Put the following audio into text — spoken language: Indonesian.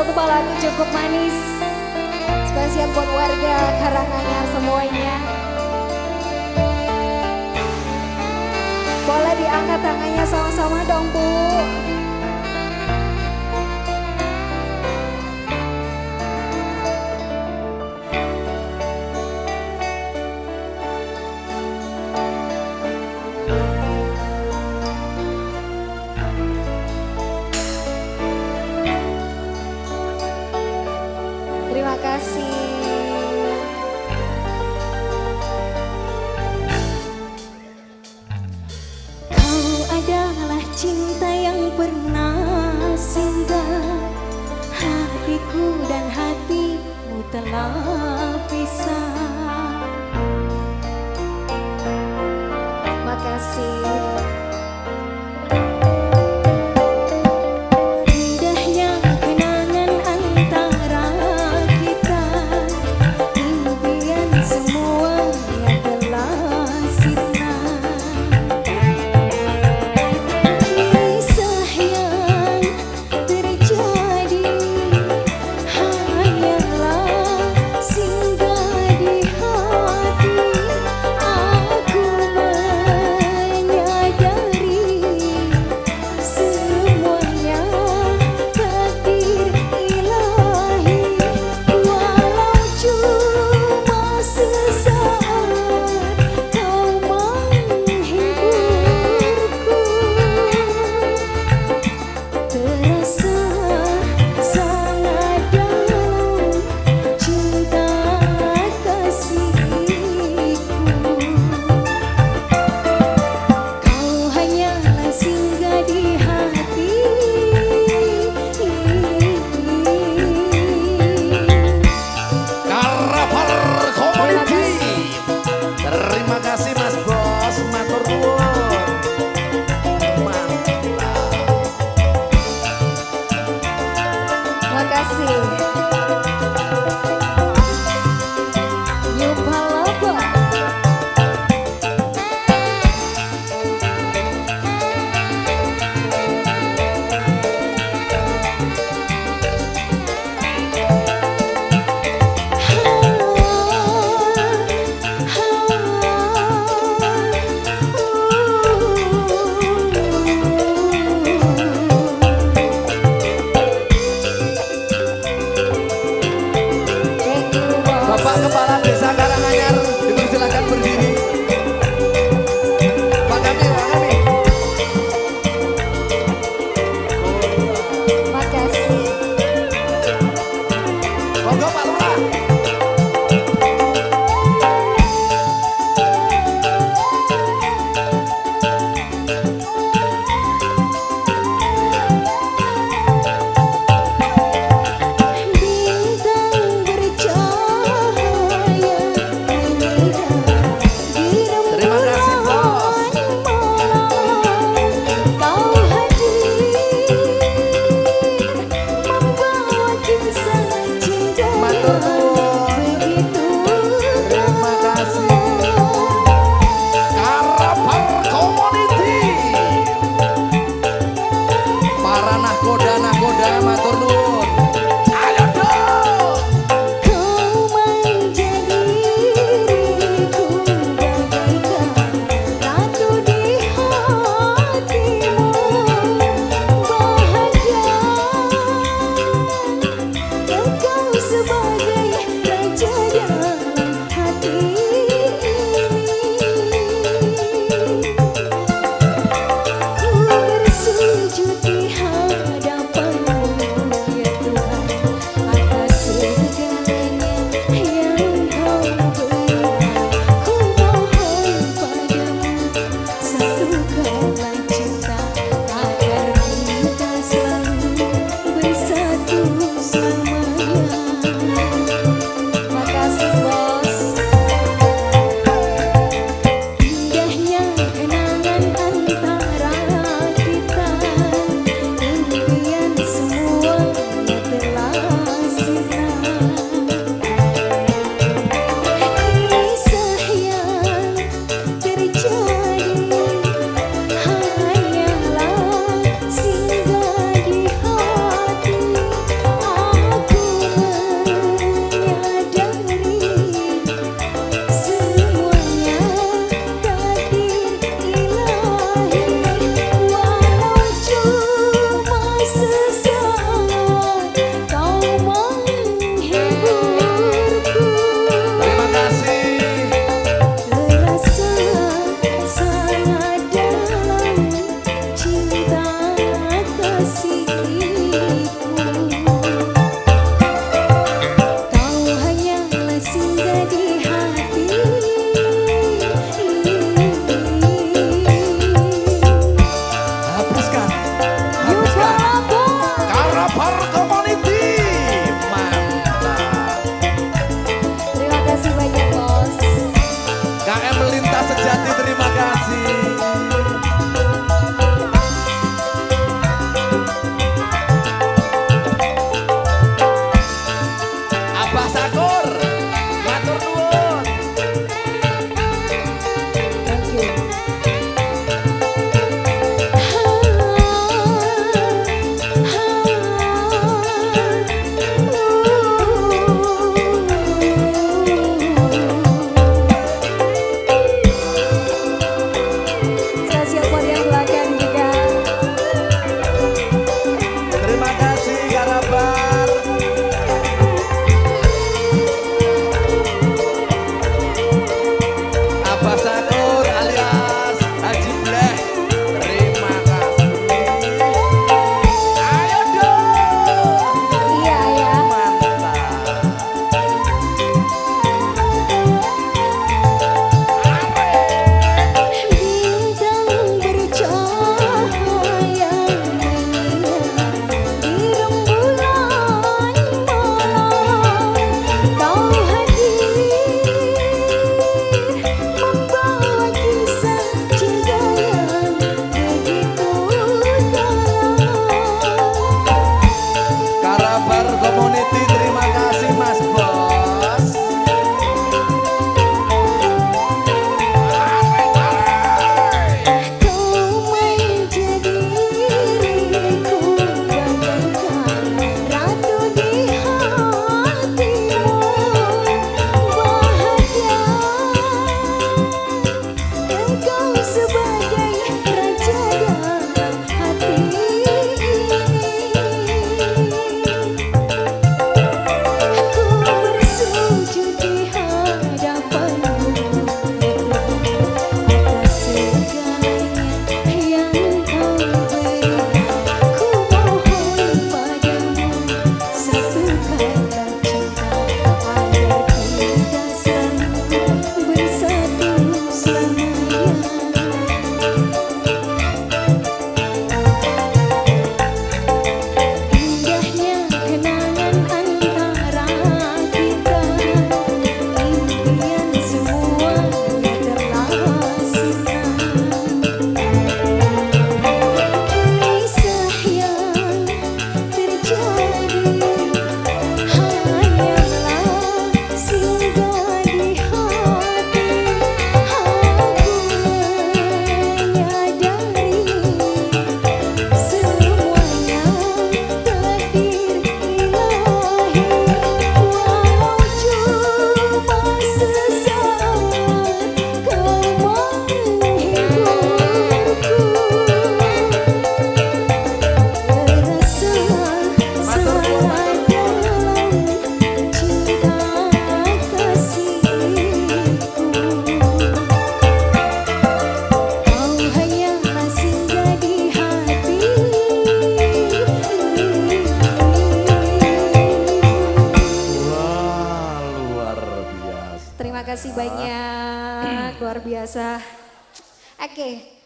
Satu lagu cukup manis Spesial buat warga Karanganyar semuanya. Boleh diangkat tangannya sama-sama dong Bu Terima kasih. Kau adalah cinta yang pernah singgah Hatiku dan hatimu telah pisah you. Biasa. Oke. Okay.